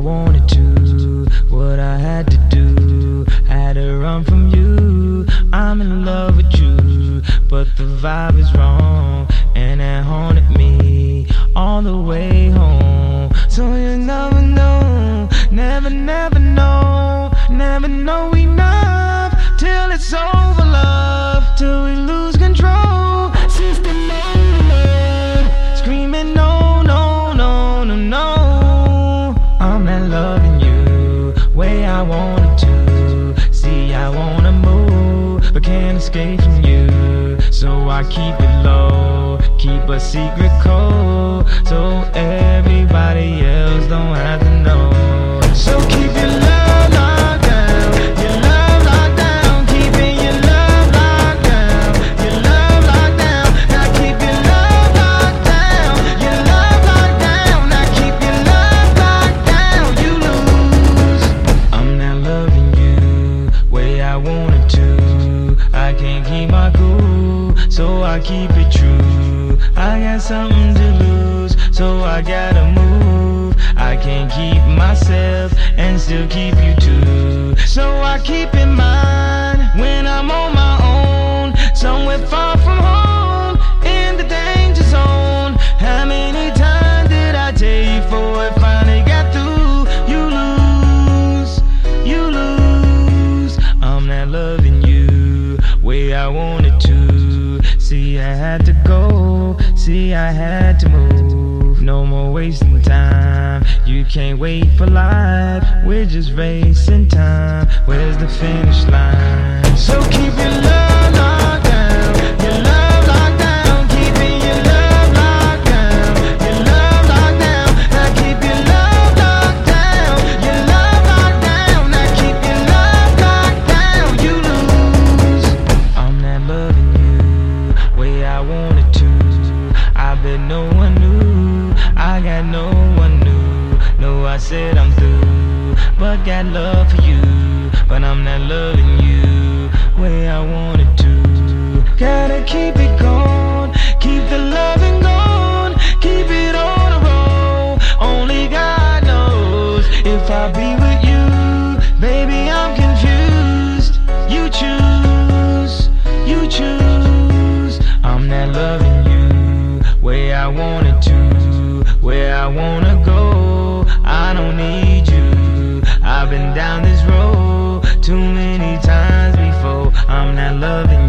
to, what I had to do. Had to run from you. I'm in love with you, but the vibe is wrong, and it haunted me all the way home. So you never know, never, never know, never know enough till it's over, love, till we lose to. See, I wanna move, but can't escape from you. So I keep it low, keep a secret code, so everybody else don't have to know. Keep my cool, so I keep it true. I got something to lose, so I gotta move. I can't keep myself and still keep you I had to move. No more wasting time. You can't wait for life. We're just racing time. Where's the finish line? So keep your love I said I'm through, but got love for you. But I'm not loving you way I wanted to. Gotta keep it going, keep the loving going, keep it on the roll. Only God knows if I'll be with you, baby. I'm confused. You choose, you choose. I'm not loving you way I wanted to, where I wanna go. I don't need you. I've been down this road too many times before. I'm not loving